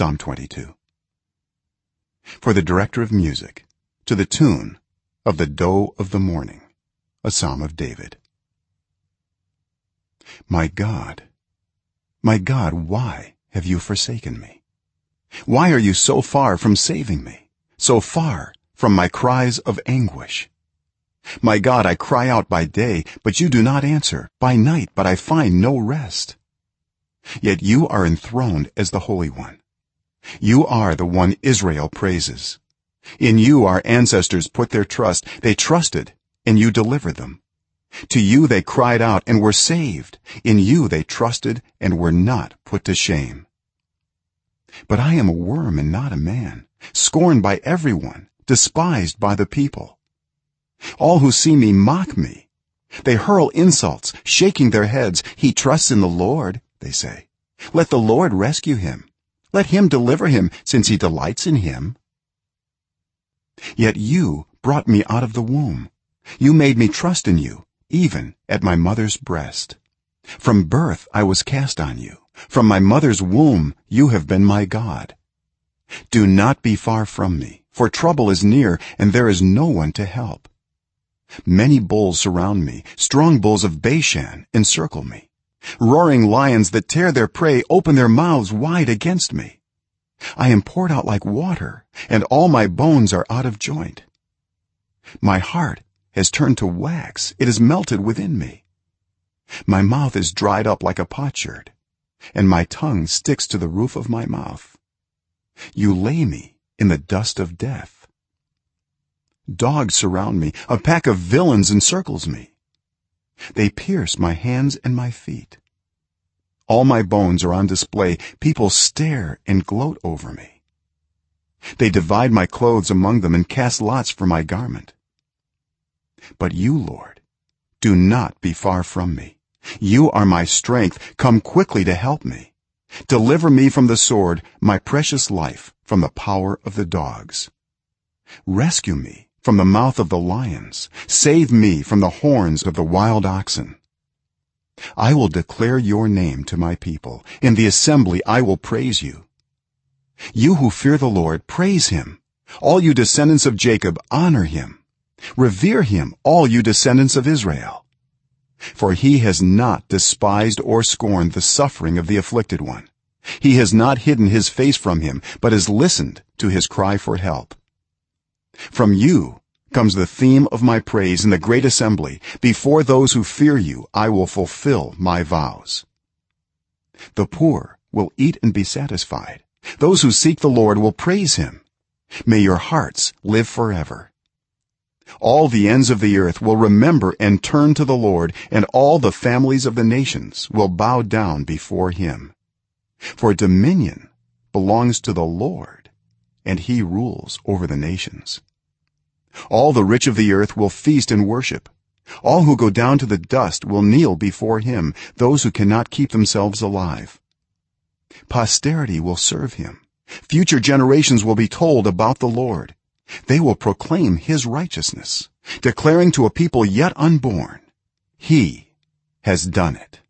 psalm 22 for the director of music to the tune of the doe of the morning a psalm of david. My god my god why have you forsaken me? Why are you so far from saving me? So far from my cries of anguish? My god i cry out by day but you do not answer. By night but i find no rest. Yet you are enthroned as the holy one you are the one israel praises. In you our ancestors put their trust. They trusted and you delivered them. To you they cried out and were saved. In you they trusted and were not put to shame. But i am a worm and not a man scorned by everyone despised by the people. All who see me mock me. They hurl insults shaking their heads. He trusts in the lord they say. Let the lord rescue him let him deliver him since he delights in him. Yet you brought me out of the womb. You made me trust in you even at my mother's breast. From birth i was cast on you. From my mother's womb you have been my god. Do not be far from me for trouble is near and there is no one to help. Many bulls surround me. Strong bulls of bashan encircle me roaring lions that tear their prey open their mouths wide against me. I am poured out like water and all my bones are out of joint. My heart has turned to wax. It is melted within me. My mouth is dried up like a potsherd and my tongue sticks to the roof of my mouth. You lay me in the dust of death. Dogs surround me. A pack of villains encircles me they pierce my hands and my feet. All my bones are on display. People stare and gloat over me. They divide my clothes among them and cast lots for my garment. But you lord do not be far from me. You are my strength. Come quickly to help me. Deliver me from the sword my precious life from the power of the dogs. Rescue me from the mouth of the lions. Save me from the horns of the wild oxen. I will declare your name to my people. In the assembly i will praise you. You who fear the lord praise him. All you descendants of jacob honor him. Revere him all you descendants of israel. For he has not despised or scorned the suffering of the afflicted one. He has not hidden his face from him but has listened to his cry for help from you comes the theme of my praise in the great assembly. Before those who fear you i will fulfill my vows. The poor will eat and be satisfied. Those who seek the lord will praise him. May your hearts live forever. All the ends of the earth will remember and turn to the lord and all the families of the nations will bow down before him. For dominion belongs to the lord and he rules over the nations all the rich of the earth will feast and worship. All who go down to the dust will kneel before him those who cannot keep themselves alive. Posterity will serve him. Future generations will be told about the lord. They will proclaim his righteousness declaring to a people yet unborn he has done it